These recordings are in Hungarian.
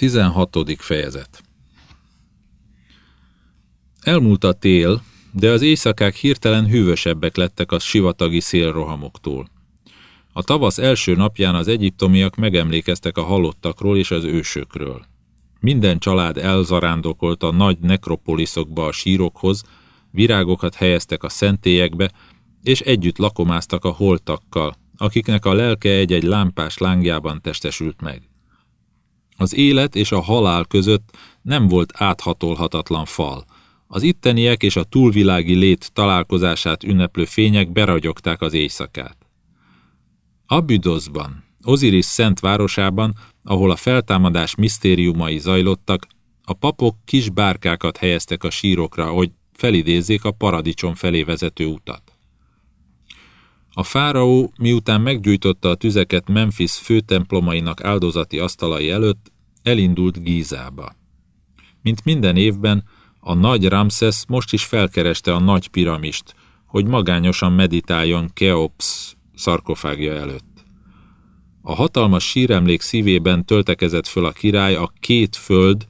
16. fejezet Elmúlt a tél, de az éjszakák hirtelen hűvösebbek lettek a sivatagi szélrohamoktól. A tavasz első napján az egyiptomiak megemlékeztek a halottakról és az ősökről. Minden család elzarándokolt a nagy nekropoliszokba a sírokhoz, virágokat helyeztek a szentélyekbe, és együtt lakomáztak a holtakkal, akiknek a lelke egy-egy lámpás lángjában testesült meg. Az élet és a halál között nem volt áthatolhatatlan fal. Az itteniek és a túlvilági lét találkozását ünneplő fények beragyogták az éjszakát. Abüdozban, Oziris szent városában, ahol a feltámadás misztériumai zajlottak, a papok kis bárkákat helyeztek a sírokra, hogy felidézzék a paradicsom felé vezető utat. A fáraó, miután meggyújtotta a tüzeket Memphis főtemplomainak áldozati asztalai előtt, elindult Gízába. Mint minden évben, a nagy Ramses most is felkereste a nagy piramist, hogy magányosan meditáljon Keops szarkofágja előtt. A hatalmas síremlék szívében töltekezett föl a király a két föld,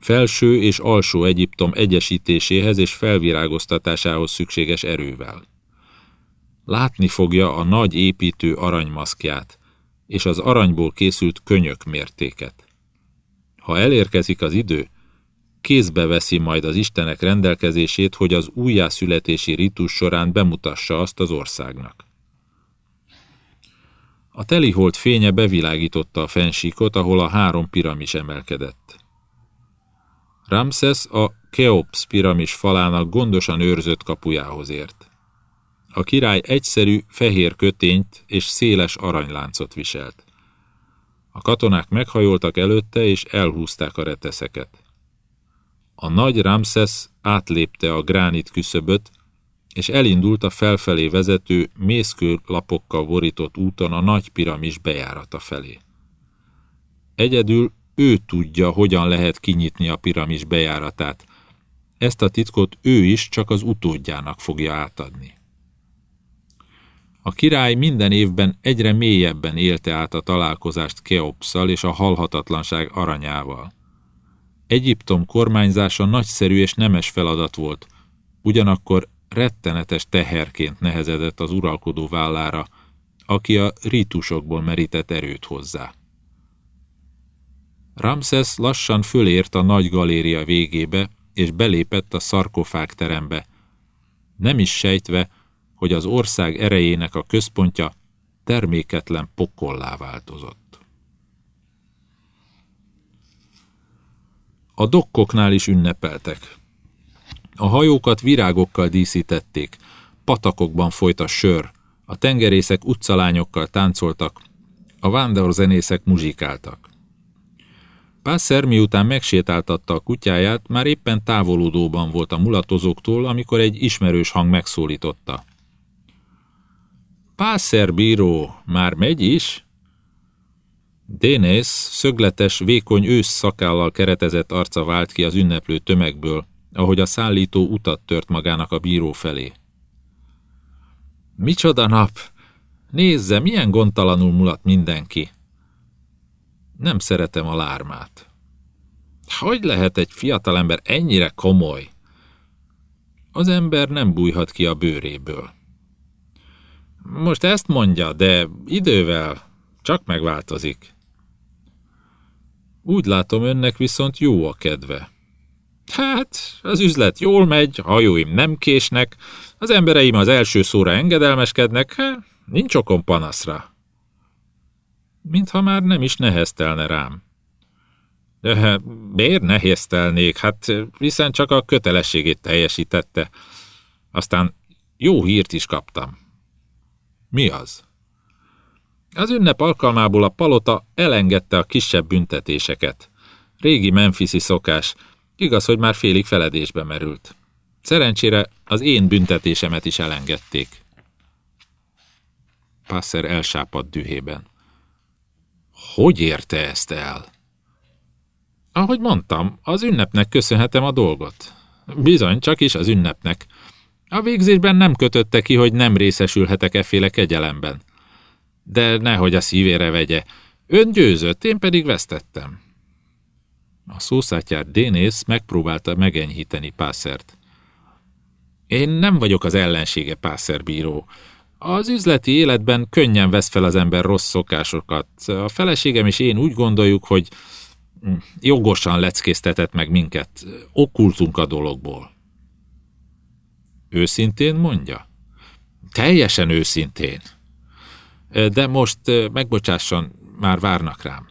felső és alsó Egyiptom egyesítéséhez és felvirágoztatásához szükséges erővel. Látni fogja a nagy építő aranymaszkját, és az aranyból készült könyök mértéket. Ha elérkezik az idő, kézbe veszi majd az Istenek rendelkezését, hogy az újjászületési ritus során bemutassa azt az országnak. A teliholt fénye bevilágította a fensíkot, ahol a három piramis emelkedett. Ramses a Keops piramis falának gondosan őrzött kapujához ért. A király egyszerű, fehér kötényt és széles aranyláncot viselt. A katonák meghajoltak előtte, és elhúzták a reteszeket. A nagy Ramses átlépte a gránit küszöböt, és elindult a felfelé vezető, mészkő lapokkal borított úton a nagy piramis bejárata felé. Egyedül ő tudja, hogyan lehet kinyitni a piramis bejáratát. Ezt a titkot ő is csak az utódjának fogja átadni. A király minden évben egyre mélyebben élte át a találkozást Keopszal és a halhatatlanság aranyával. Egyiptom kormányzása nagyszerű és nemes feladat volt, ugyanakkor rettenetes teherként nehezedett az uralkodó vállára, aki a rítusokból merített erőt hozzá. Ramses lassan fölért a nagy galéria végébe, és belépett a szarkofág terembe, nem is sejtve, hogy az ország erejének a központja terméketlen pokollá változott. A dokkoknál is ünnepeltek. A hajókat virágokkal díszítették, patakokban folyt a sör, a tengerészek utcalányokkal táncoltak, a vándorzenészek muzsikáltak. Pászer miután megsétáltatta a kutyáját, már éppen távolodóban volt a mulatozóktól, amikor egy ismerős hang megszólította. Pászer bíró, már megy is? Dénész szögletes, vékony ősz szakállal keretezett arca vált ki az ünneplő tömegből, ahogy a szállító utat tört magának a bíró felé. Micsoda nap! Nézze, milyen gondtalanul mulat mindenki! Nem szeretem a lármát. Hogy lehet egy fiatalember ennyire komoly? Az ember nem bújhat ki a bőréből. Most ezt mondja, de idővel csak megváltozik. Úgy látom, önnek viszont jó a kedve. Hát, az üzlet jól megy, hajóim nem késnek, az embereim az első szóra engedelmeskednek, hát, nincs okom panaszra. Mintha már nem is neheztelne rám. De hát, miért nehéztelnék? Hát, hiszen csak a kötelességét teljesítette. Aztán jó hírt is kaptam. Mi az? Az ünnep alkalmából a palota elengedte a kisebb büntetéseket. Régi Memphisi szokás, igaz, hogy már félig feledésbe merült. Szerencsére az én büntetésemet is elengedték. Passer elsápadt dühében. Hogy érte ezt el? Ahogy mondtam, az ünnepnek köszönhetem a dolgot. Bizony, csak is az ünnepnek. A végzésben nem kötötte ki, hogy nem részesülhetek efféle kegyelemben. De nehogy a szívére vegye. Ön győzött, én pedig vesztettem. A szószátjár Dénész megpróbálta megenyhíteni Pászert. Én nem vagyok az ellensége, Pászerbíró. Az üzleti életben könnyen vesz fel az ember rossz szokásokat. A feleségem és én úgy gondoljuk, hogy jogosan leckésztetett meg minket. Okkultunk a dologból. Őszintén mondja? Teljesen őszintén. De most megbocsásson, már várnak rám.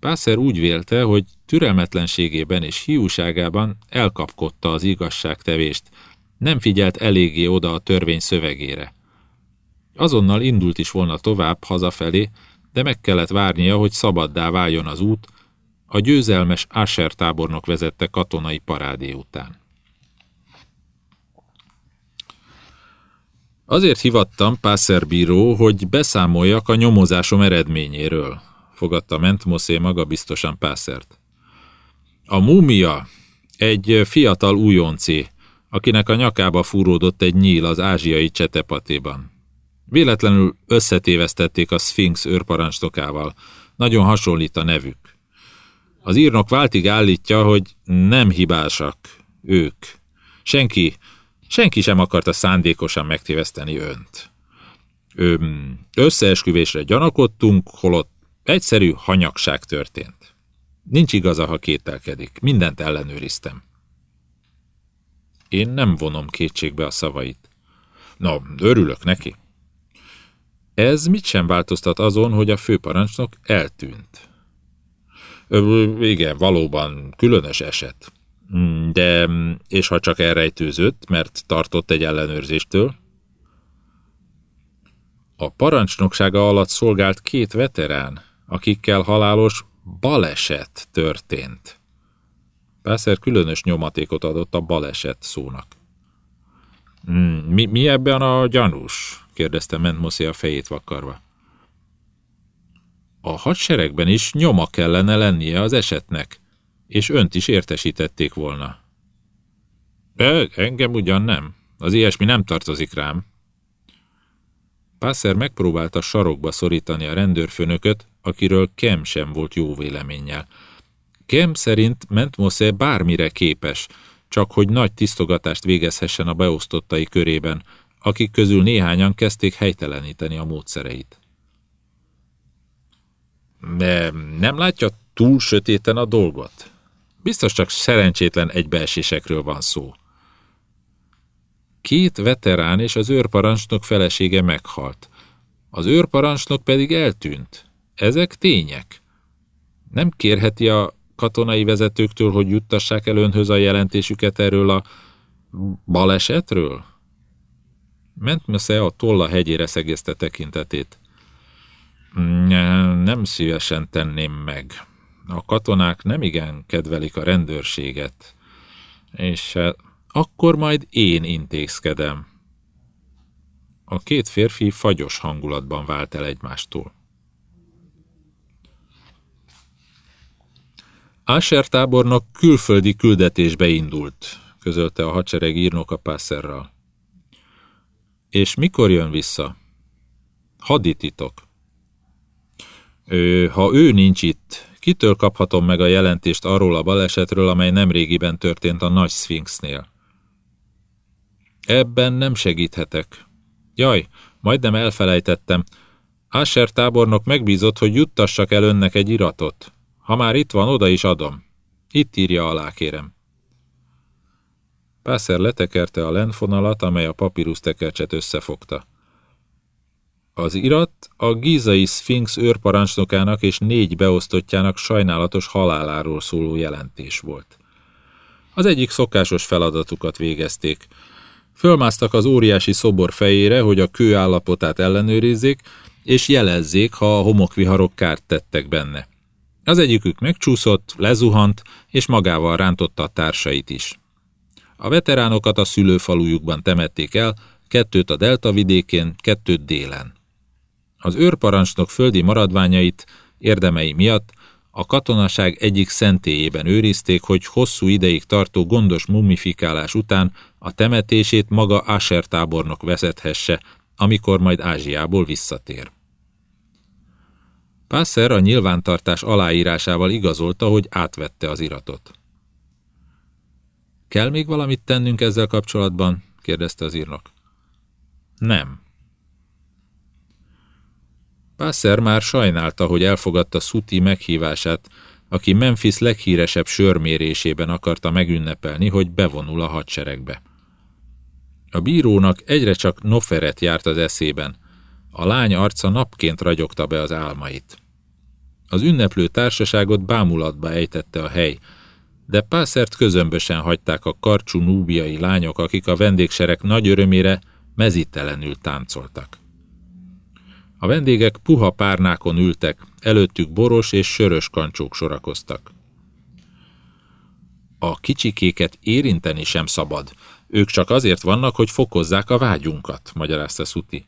Pászer úgy vélte, hogy türelmetlenségében és hiúságában elkapkodta az igazságtevést, nem figyelt eléggé oda a törvény szövegére. Azonnal indult is volna tovább hazafelé, de meg kellett várnia, hogy szabaddá váljon az út, a győzelmes Asher tábornok vezette katonai parádé után. Azért hivattam Pászerbíró, hogy beszámoljak a nyomozásom eredményéről, fogadta Mentmoszé magabiztosan Pászert. A múmia egy fiatal újonci, akinek a nyakába fúródott egy nyíl az ázsiai csetepatéban. Véletlenül összetévesztették a Sphinx őrparancsnokával. Nagyon hasonlít a nevük. Az írnok váltig állítja, hogy nem hibásak ők. Senki, senki sem akarta szándékosan megtéveszteni önt. Ö, összeesküvésre gyanakodtunk, holott egyszerű hanyagság történt. Nincs igaza, ha kételkedik. Mindent ellenőriztem. Én nem vonom kétségbe a szavait. Na, örülök neki. Ez mit sem változtat azon, hogy a főparancsnok eltűnt. Ö, igen, valóban különös eset. Mm, de, és ha csak elrejtőzött, mert tartott egy ellenőrzéstől? A parancsnoksága alatt szolgált két veterán, akikkel halálos baleset történt. Pászer különös nyomatékot adott a baleset szónak. Hmm, mi, mi ebben a gyanús? kérdezte Mentmoszi a fejét vakarva. A hadseregben is nyoma kellene lennie az esetnek, és önt is értesítették volna. De engem ugyan nem. Az ilyesmi nem tartozik rám. Pászer megpróbálta sarokba szorítani a rendőrfőnököt, akiről Kem sem volt jó véleménnyel. Kem szerint Mentmosze bármire képes, csak hogy nagy tisztogatást végezhessen a beosztottai körében, akik közül néhányan kezdték helyteleníteni a módszereit. De nem látja túl sötéten a dolgot? Biztos csak szerencsétlen egybeesésekről van szó. Két veterán és az őrparancsnok felesége meghalt. Az őrparancsnok pedig eltűnt. Ezek tények. Nem kérheti a katonai vezetőktől, hogy juttassák el önhöz a jelentésüket erről a balesetről? Mentmesze a tolla hegyére szegezte tekintetét. Nem szívesen tenném meg. A katonák nem igen kedvelik a rendőrséget, és hát akkor majd én intézkedem. A két férfi fagyos hangulatban vált el egymástól. Asher tábornok külföldi küldetésbe indult, közölte a hadsereg írnoka Pásszerral. És mikor jön vissza? Hadititok. Ő, ha ő nincs itt, kitől kaphatom meg a jelentést arról a balesetről, amely nemrégiben történt a Nagy Sphinxnél? Ebben nem segíthetek. Jaj, majdnem elfelejtettem. Asher tábornok megbízott, hogy juttassak el önnek egy iratot. Ha már itt van, oda is adom. Itt írja alá, kérem. Pászer letekerte a lenfonalat, amely a papírus tekercset összefogta. Az irat a gízai Sphinx őrparancsnokának és négy beosztottjának sajnálatos haláláról szóló jelentés volt. Az egyik szokásos feladatukat végezték. Fölmásztak az óriási szobor fejére, hogy a kő állapotát ellenőrizzék, és jelezzék, ha a homokviharok kárt tettek benne. Az egyikük megcsúszott, lezuhant, és magával rántotta a társait is. A veteránokat a szülőfalujukban temették el, kettőt a delta vidékén, kettőt délen. Az őrparancsnok földi maradványait érdemei miatt a katonaság egyik szentélyében őrizték, hogy hosszú ideig tartó gondos mumifikálás után a temetését maga Asher tábornok vezethesse, amikor majd Ázsiából visszatér. Pászer a nyilvántartás aláírásával igazolta, hogy átvette az iratot. Kell még valamit tennünk ezzel kapcsolatban? kérdezte az írnok. Nem. Pászer már sajnálta, hogy elfogadta Szuti meghívását, aki Memphis leghíresebb sörmérésében akarta megünnepelni, hogy bevonul a hadseregbe. A bírónak egyre csak Noferet járt az eszében. A lány arca napként ragyogta be az álmait. Az ünneplő társaságot bámulatba ejtette a hely, de Pászert közömbösen hagyták a karcsú núbiai lányok, akik a vendégsereg nagy örömére mezítelenül táncoltak. A vendégek puha párnákon ültek, előttük boros és sörös kancsók sorakoztak. A kicsikéket érinteni sem szabad. Ők csak azért vannak, hogy fokozzák a vágyunkat, magyarázta Szuti.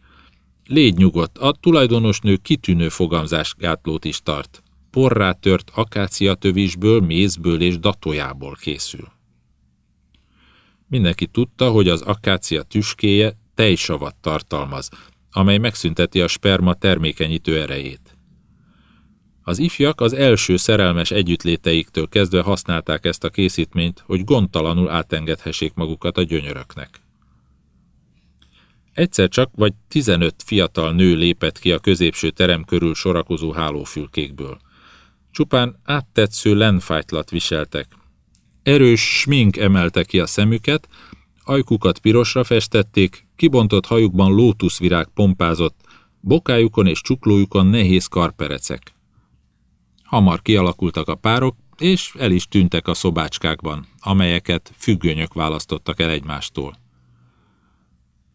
Légy nyugodt, a tulajdonosnő kitűnő fogamzásgátlót is tart. Porrá tört akáciatövisből, mézből és datójából készül. Mindenki tudta, hogy az akácia tüskéje tejsavat tartalmaz, amely megszünteti a sperma termékenyítő erejét. Az ifjak az első szerelmes együttléteiktől kezdve használták ezt a készítményt, hogy gondtalanul átengedhessék magukat a gyönyöröknek. Egyszer csak vagy 15 fiatal nő lépett ki a középső terem körül sorakozó hálófülkékből. Csupán áttetsző lenfájtlat viseltek. Erős smink emelte ki a szemüket, ajkukat pirosra festették, kibontott hajukban lótuszvirág pompázott, bokájukon és csuklójukon nehéz karperecek. Hamar kialakultak a párok, és el is tűntek a szobácskákban, amelyeket függönyök választottak el egymástól.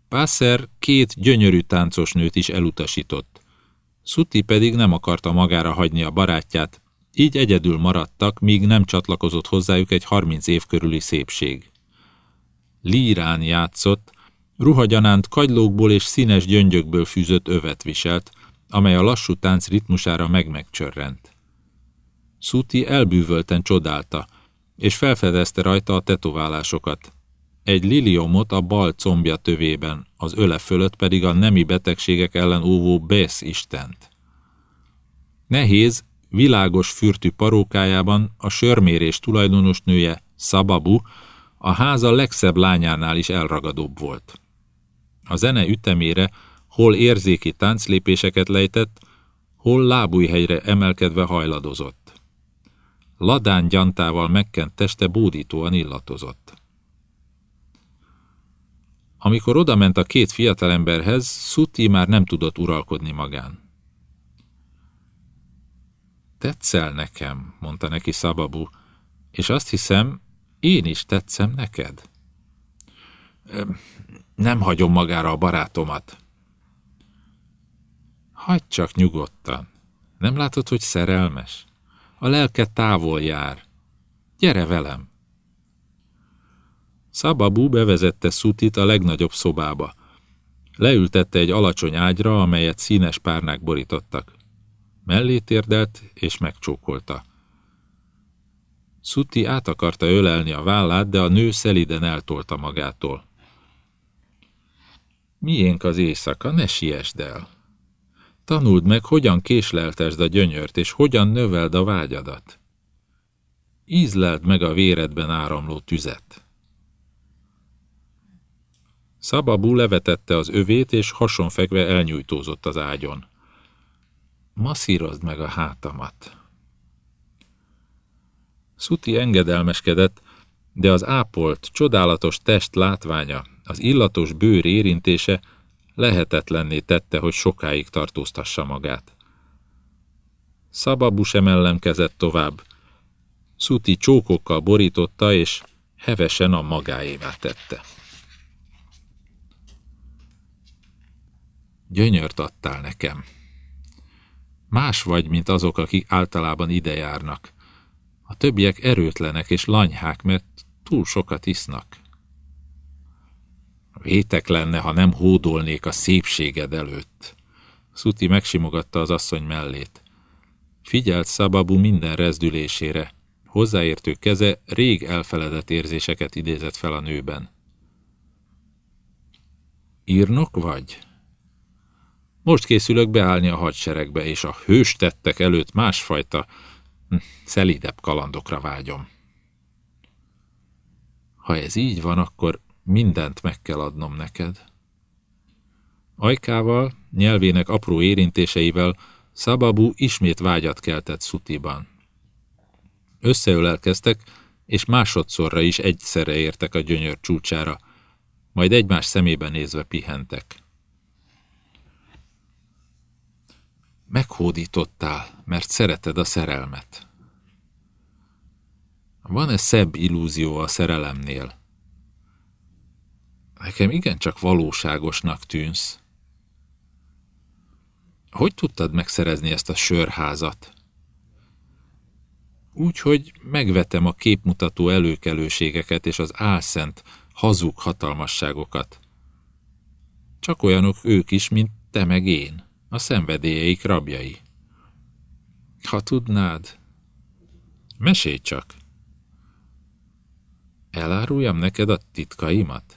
Pászer két gyönyörű táncos nőt is elutasított. Szuti pedig nem akarta magára hagyni a barátját, így egyedül maradtak, míg nem csatlakozott hozzájuk egy harminc év körüli szépség. Lírán játszott, ruhagyanánt kagylókból és színes gyöngyökből fűzött övet viselt, amely a lassú tánc ritmusára meg-megcsörrent. Szuti elbűvölten csodálta, és felfedezte rajta a tetoválásokat. Egy liliomot a bal combja tövében, az öle fölött pedig a nemi betegségek ellen óvó Bész istent. Nehéz, világos fürtű parókájában a sörmérés tulajdonos nője, Szababu, a háza legszebb lányánál is elragadóbb volt. A zene ütemére hol érzéki tánclépéseket lejtett, hol lábújhelyre emelkedve hajladozott. Ladán gyantával megkent teste bódítóan illatozott. Amikor odament a két fiatalemberhez, Szuti már nem tudott uralkodni magán. Tetszel nekem, mondta neki Szababu, és azt hiszem, én is tetszem neked. Nem hagyom magára a barátomat. Hagyd csak nyugodtan. Nem látod, hogy szerelmes? A lelke távol jár. Gyere velem! Szababú bevezette Szutit a legnagyobb szobába. Leültette egy alacsony ágyra, amelyet színes párnák borítottak. Mellé térdelt és megcsókolta. Szuti át akarta ölelni a vállát, de a nő szeliden eltolta magától. Miénk az éjszaka, ne siesd el. Tanuld meg, hogyan késleltesd a gyönyört, és hogyan növeld a vágyadat. Ízleld meg a véredben áramló tüzet. Szababú levetette az övét, és hasonfekve elnyújtózott az ágyon. Masszírozd meg a hátamat. Szuti engedelmeskedett, de az ápolt, csodálatos test látványa, az illatos bőr érintése lehetetlenné tette, hogy sokáig tartóztassa magát. Szababu sem ellenkezett tovább. Szuti csókokkal borította, és hevesen a magáévá tette. Gyönyört adtál nekem. Más vagy, mint azok, akik általában ide járnak. A többiek erőtlenek és lanyhák, mert túl sokat isznak. Vétek lenne, ha nem hódolnék a szépséged előtt. Szuti megsimogatta az asszony mellét. Figyelt Szababu minden rezdülésére. Hozzáértő keze rég elfeledett érzéseket idézett fel a nőben. Írnok vagy? Most készülök beállni a hadseregbe, és a hőstettek előtt másfajta, hm, szelidebb kalandokra vágyom. Ha ez így van, akkor mindent meg kell adnom neked. Ajkával, nyelvének apró érintéseivel Szababu ismét vágyat keltett Szutiban. Összeölelkeztek, és másodszorra is egyszerre értek a gyönyör csúcsára, majd egymás szemébe nézve pihentek. Meghódítottál, mert szereted a szerelmet. Van-e szebb illúzió a szerelemnél? Nekem igencsak valóságosnak tűnsz. Hogy tudtad megszerezni ezt a sörházat? Úgy, hogy megvetem a képmutató előkelőségeket és az álszent, hazug hatalmasságokat. Csak olyanok ők is, mint te meg én, a szenvedélyeik rabjai. Ha tudnád, mesélj csak. Eláruljam neked a titkaimat?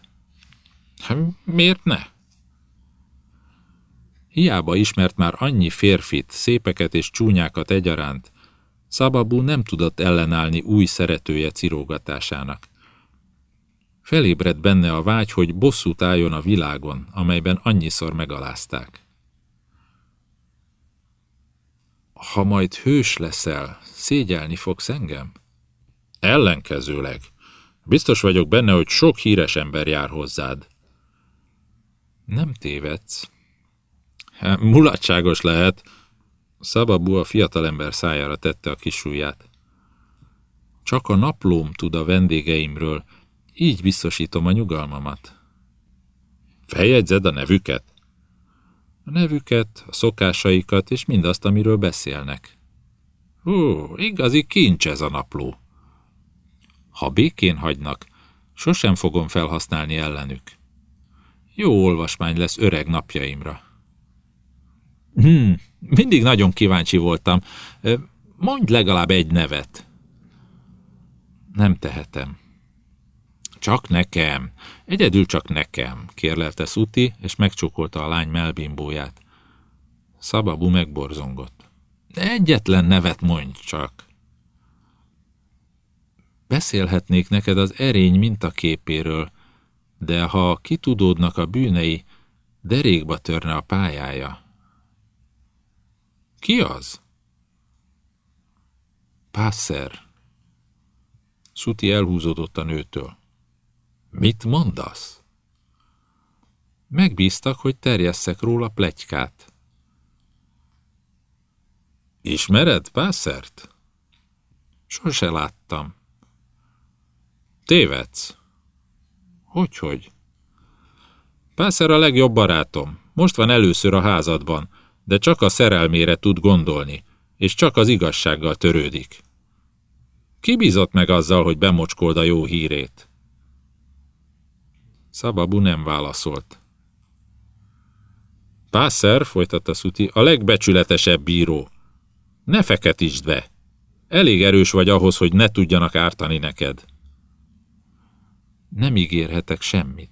Hát miért ne? Hiába ismert már annyi férfit, szépeket és csúnyákat egyaránt, Szababú nem tudott ellenállni új szeretője cirógatásának. Felébredt benne a vágy, hogy bosszút álljon a világon, amelyben annyiszor megalázták. Ha majd hős leszel, szégyelni fogsz engem? Ellenkezőleg. Biztos vagyok benne, hogy sok híres ember jár hozzád. Nem tévedsz. Hát, mulatságos lehet. Szababú a fiatalember szájára tette a kisújját. Csak a naplóm tud a vendégeimről, így biztosítom a nyugalmamat. Feljegyzed a nevüket? A nevüket, a szokásaikat és mindazt, amiről beszélnek. Hú, igazi kincs ez a napló. Ha békén hagynak, sosem fogom felhasználni ellenük. Jó olvasmány lesz öreg napjaimra. Hmm, mindig nagyon kíváncsi voltam. Mondj legalább egy nevet. Nem tehetem. Csak nekem. Egyedül csak nekem, kérlelte Szuti, és megcsókolta a lány melbimbóját. Szababu megborzongott. Egyetlen nevet mondj csak. Beszélhetnék neked az erény mintaképéről, de ha kitudódnak a bűnei, derékba törne a pályája. Ki az? Pászer. Szuti elhúzódott a nőtől. Mit mondasz? Megbíztak, hogy terjesszek róla plegykát. Ismered Pászert? Sose láttam. Tévedsz. Hogyhogy? Pászer a legjobb barátom. Most van először a házadban, de csak a szerelmére tud gondolni, és csak az igazsággal törődik. Ki bízott meg azzal, hogy bemocskold a jó hírét? Szababu nem válaszolt. Pászer, folytatta Szuti, a legbecsületesebb bíró. Ne feketítsd be! Elég erős vagy ahhoz, hogy ne tudjanak ártani neked. Nem ígérhetek semmit.